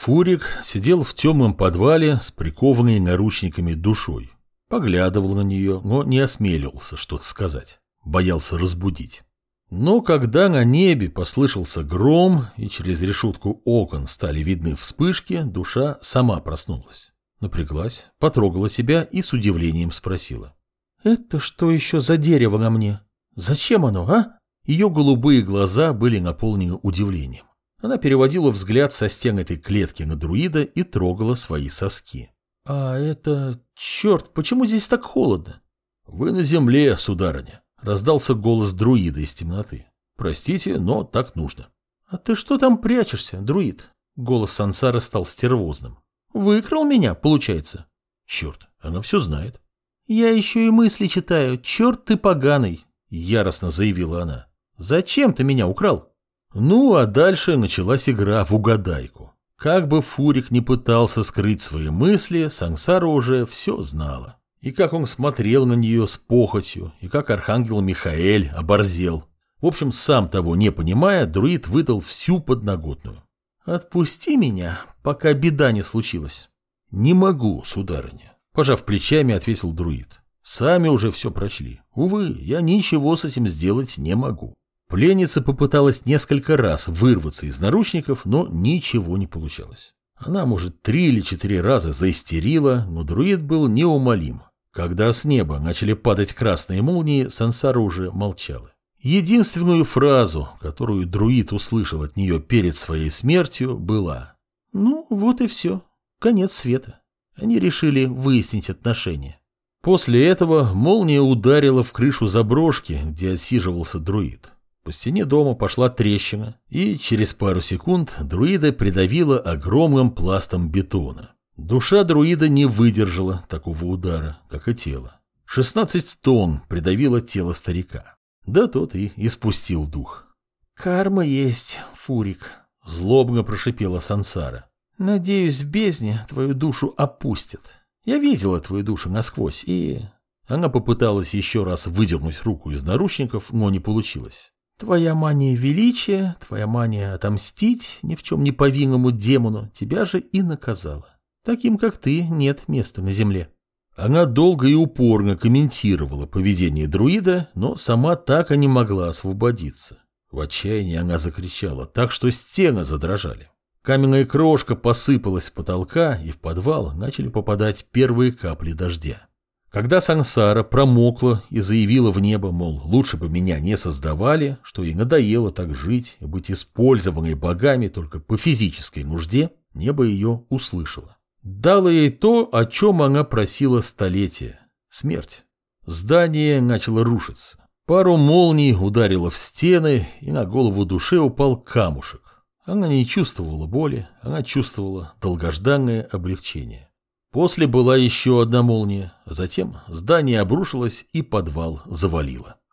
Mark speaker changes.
Speaker 1: Фурик сидел в темном подвале с прикованной наручниками душой. Поглядывал на нее, но не осмеливался что-то сказать. Боялся разбудить. Но когда на небе послышался гром и через решетку окон стали видны вспышки, душа сама проснулась. Напряглась, потрогала себя и с удивлением спросила. «Это что еще за дерево на мне? Зачем оно, а?» Ее голубые глаза были наполнены удивлением. Она переводила взгляд со стен этой клетки на друида и трогала свои соски. «А это... Черт, почему здесь так холодно?» «Вы на земле, сударыня», — раздался голос друида из темноты. «Простите, но так нужно». «А ты что там прячешься, друид?» Голос Сансара стал стервозным. «Выкрал меня, получается?» «Черт, она все знает». «Я еще и мысли читаю. Черт ты поганый!» Яростно заявила она. «Зачем ты меня украл?» Ну, а дальше началась игра в угадайку. Как бы Фурик не пытался скрыть свои мысли, Сансара уже все знала. И как он смотрел на нее с похотью, и как архангел Михаэль оборзел. В общем, сам того не понимая, друид выдал всю подноготную. «Отпусти меня, пока беда не случилась». «Не могу, сударыня», – пожав плечами, ответил друид. «Сами уже все прочли. Увы, я ничего с этим сделать не могу». Пленница попыталась несколько раз вырваться из наручников, но ничего не получалось. Она, может, три или четыре раза заистерила, но друид был неумолим. Когда с неба начали падать красные молнии, Сансара уже молчала. Единственную фразу, которую друид услышал от нее перед своей смертью, была «Ну, вот и все. Конец света». Они решили выяснить отношения. После этого молния ударила в крышу заброшки, где отсиживался друид. По стене дома пошла трещина, и через пару секунд друида придавила огромным пластом бетона. Душа друида не выдержала такого удара, как и тело. 16 тонн придавило тело старика. Да тот и испустил дух. «Карма есть, Фурик», — злобно прошипела Сансара. «Надеюсь, в бездне твою душу опустят. Я видела твою душу насквозь, и...» Она попыталась еще раз выдернуть руку из наручников, но не получилось. Твоя мания величия, твоя мания отомстить ни в чем не повинному демону тебя же и наказала. Таким, как ты, нет места на земле. Она долго и упорно комментировала поведение друида, но сама так и не могла освободиться. В отчаянии она закричала, так что стены задрожали. Каменная крошка посыпалась с потолка, и в подвал начали попадать первые капли дождя. Когда Сансара промокла и заявила в небо, мол, лучше бы меня не создавали, что ей надоело так жить и быть использованной богами только по физической нужде, небо ее услышало. Дало ей то, о чем она просила столетия – смерть. Здание начало рушиться. Пару молний ударило в стены, и на голову душе упал камушек. Она не чувствовала боли, она чувствовала долгожданное облегчение. После была еще одна молния, затем здание обрушилось и подвал завалило.